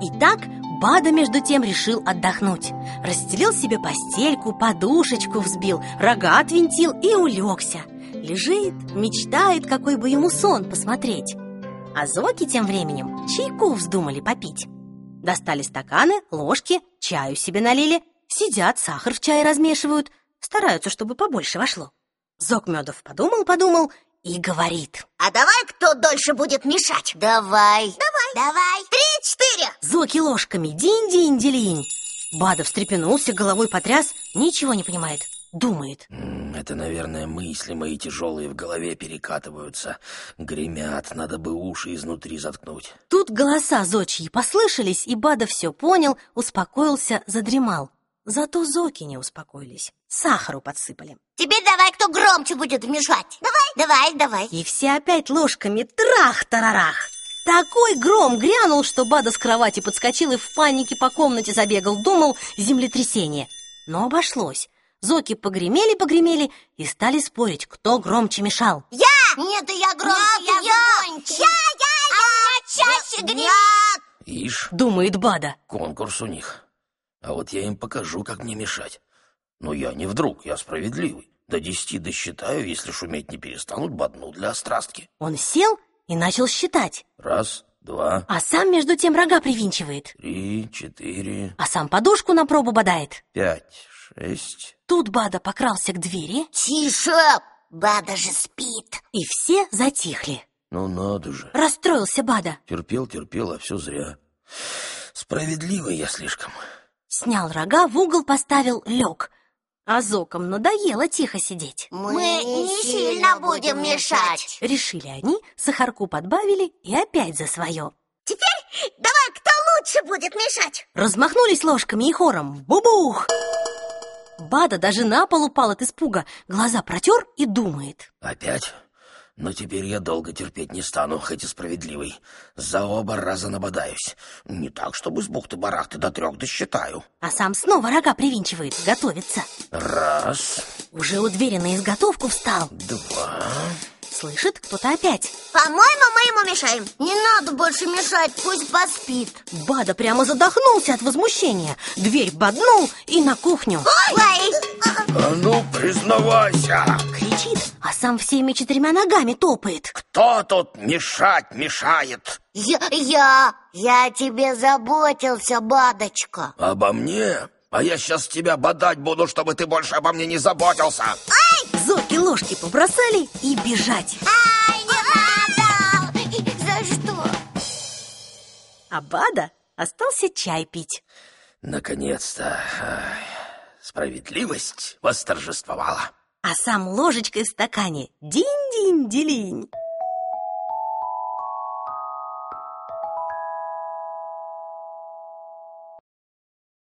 И так Бада между тем решил отдохнуть. Расстелил себе постельку, подушечку взбил, рога отвинтил и улегся. Лежит, мечтает, какой бы ему сон посмотреть. А зоки тем временем чайку вздумали попить. Достали стаканы, ложки, чаю себе налили. Сидят, сахар в чай размешивают. Стараются, чтобы побольше вошло. Зок Медов подумал-подумал и говорит. А давай кто дольше будет мешать? Давай. Давай. Давай. Три-четыре Зоки ложками. Динь-динь-делинь Бада встрепенулся, головой потряс, ничего не понимает. Думает. Это, наверное, мысли мои тяжелые в голове перекатываются. Гремят, надо бы уши изнутри заткнуть. Тут голоса зочьи послышались, и Бада все понял, успокоился, задремал. Зато зоки не успокоились, сахару подсыпали. Теперь давай, кто громче будет мешать. Давай Давай, давай. И все опять ложками. Трах-тарарах Такой гром грянул, что Бада с кровати подскочил и в панике по комнате забегал. Думал, землетрясение. Но обошлось. Зоки погремели-погремели и стали спорить, кто громче мешал. Я! Нет, я громче, Нет, я, я! громче. Я, я, А у меня чаще гремит Нет Ишь, Думает Бада. Конкурс у них. А вот я им покажу, как мне мешать. Но я не вдруг, я справедливый. До десяти досчитаю, если шуметь не перестанут, бодну для острастки. Он сел и начал считать. Раз, два, А сам между тем рога привинчивает. Три, четыре, А сам подушку на пробу бодает. Пять, шесть. Тут Бада покрался к двери. Тише, Бада же спит. И все затихли. Ну надо же. Расстроился Бада. Терпел, терпел, а все зря. Справедливый я слишком. Снял рога, в угол поставил, лег А зокам надоело тихо сидеть. Мы, не сильно будем мешать. Решили они, сахарку подбавили и опять за свое Теперь давай кто лучше будет мешать? Размахнулись ложками и хором. Бубух! Бада даже на пол упал от испуга. Глаза протер и думает. Опять? Но теперь я долго терпеть не стану, хоть и справедливый. За оба раза набодаюсь. Не так, чтобы с бухты-барахты до трех досчитаю. А сам снова рога привинчивает, готовится. Раз, Уже у двери на изготовку встал. Два, Слышит кто-то опять. По-моему, мы ему мешаем. Не надо больше мешать, пусть поспит. Бада прямо задохнулся от возмущения. Дверь боднул и на кухню. Ой, А ну, признавайся, Кричит, а сам всеми четырьмя ногами топает кто тут мешать мешает? Я, я, я тебе заботился, Бадочка Обо мне? А я сейчас тебя бодать буду, чтобы ты больше обо мне не заботился. Зоки ложки побросали и бежать Ай, не надо За что? А Бада остался чай пить Наконец-то ай, справедливость восторжествовала. А сам ложечкой в стакане Динь-динь-делинь